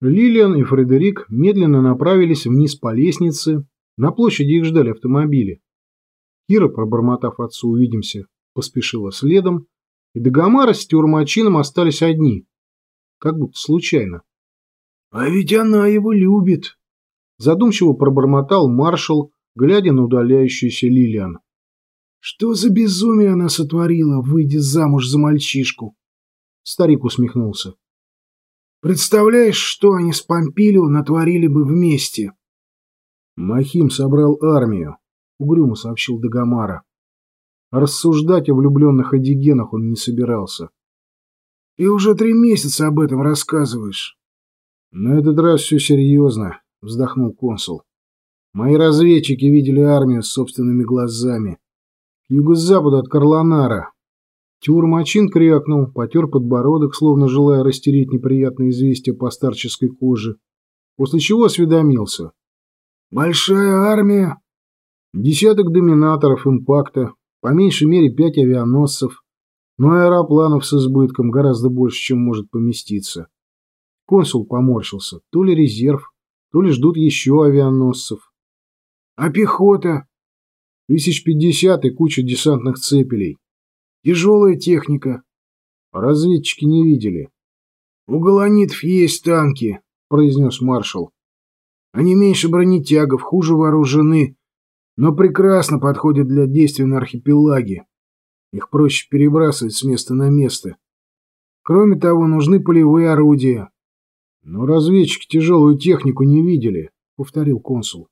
Лилиан и Фредерик медленно направились вниз по лестнице. На площади их ждали автомобили. Кира, пробормотав отцу «увидимся», поспешила следом, и Дагомара с Тюрмачином остались одни. Как будто случайно. «А ведь она его любит!» Задумчиво пробормотал маршал, глядя на удаляющуюся Лилиан. «Что за безумие она сотворила, выйдя замуж за мальчишку?» Старик усмехнулся. Представляешь, что они с Помпилио натворили бы вместе? Махим собрал армию, угрюмо сообщил Дагомара. Рассуждать о влюбленных одигенах он не собирался. Ты уже три месяца об этом рассказываешь. На этот раз все серьезно, вздохнул консул. Мои разведчики видели армию собственными глазами. К юго-западу от Карлонара, Тюрмачин крякнул, потер подбородок, словно желая растереть неприятное известие по старческой коже, после чего осведомился. «Большая армия?» Десяток доминаторов импакта, по меньшей мере пять авианосцев, но аэропланов с избытком гораздо больше, чем может поместиться. Консул поморщился. То ли резерв, то ли ждут еще авианосцев. «А пехота?» «Тысяч пятьдесят и куча десантных цепелей. Тяжелая техника. Разведчики не видели. У галанитов есть танки, произнес маршал. Они меньше бронетягов, хуже вооружены, но прекрасно подходят для действий на архипелаге. Их проще перебрасывать с места на место. Кроме того, нужны полевые орудия. Но разведчики тяжелую технику не видели, повторил консул.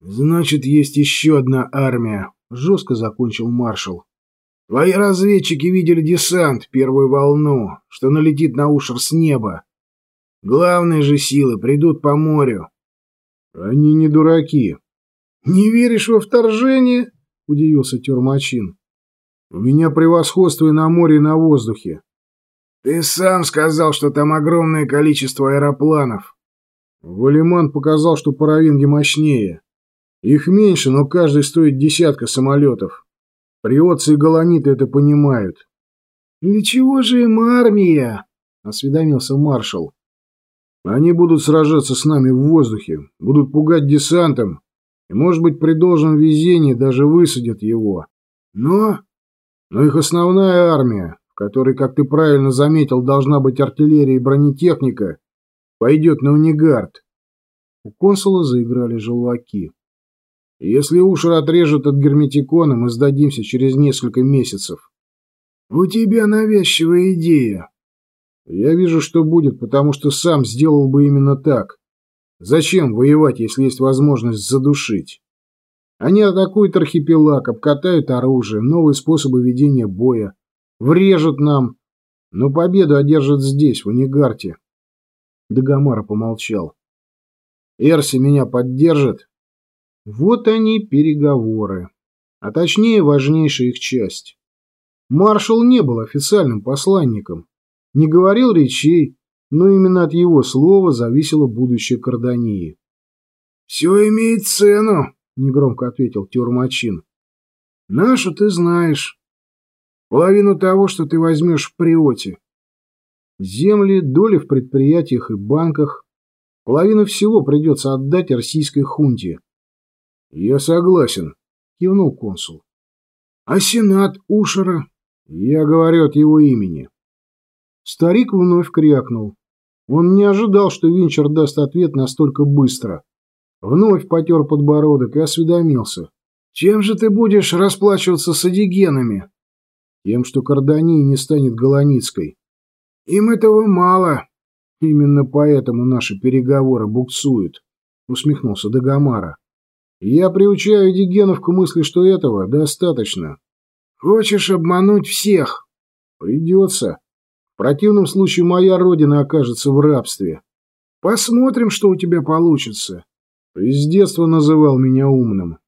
Значит, есть еще одна армия, жестко закончил маршал. Твои разведчики видели десант, первую волну, что налетит на Ушер с неба. Главные же силы придут по морю. Они не дураки. Не веришь во вторжение? Удивился Тюрмачин. У меня превосходство и на море, и на воздухе. Ты сам сказал, что там огромное количество аэропланов. Валиман показал, что паровинги мощнее. Их меньше, но каждый стоит десятка самолетов. Приотцы и галаниты это понимают. «Для чего же им армия?» — осведомился маршал. «Они будут сражаться с нами в воздухе, будут пугать десантом, и, может быть, при должном везении даже высадят его. Но... Но их основная армия, в которой, как ты правильно заметил, должна быть артиллерия и бронетехника, пойдет на унигард». У консула заиграли желваки. Если Ушер отрежет от герметикона, мы сдадимся через несколько месяцев. У тебя навязчивая идея. Я вижу, что будет, потому что сам сделал бы именно так. Зачем воевать, если есть возможность задушить? Они атакуют архипелаг, обкатают оружие, новые способы ведения боя, врежут нам, но победу одержат здесь, в Унигарте. Дагомара помолчал. Эрси меня поддержит? Вот они переговоры, а точнее важнейшая их часть. Маршал не был официальным посланником, не говорил речей, но именно от его слова зависело будущее Кардании. «Все имеет цену», — негромко ответил Тюрмачин. «Нашу ты знаешь. Половину того, что ты возьмешь в Приоте. Земли, доли в предприятиях и банках. Половину всего придется отдать российской хунте. «Я согласен», — кивнул консул. «А сенат Ушера?» «Я говорю от его имени». Старик вновь крякнул. Он не ожидал, что Винчер даст ответ настолько быстро. Вновь потер подбородок и осведомился. «Чем же ты будешь расплачиваться с одигенами?» «Тем, что Кардания не станет Голоницкой». «Им этого мало». «Именно поэтому наши переговоры буксуют», — усмехнулся Дагомара. Я приучаю дигенов к мысли, что этого достаточно. Хочешь обмануть всех? Придется. В противном случае моя родина окажется в рабстве. Посмотрим, что у тебя получится. Ты с детства называл меня умным.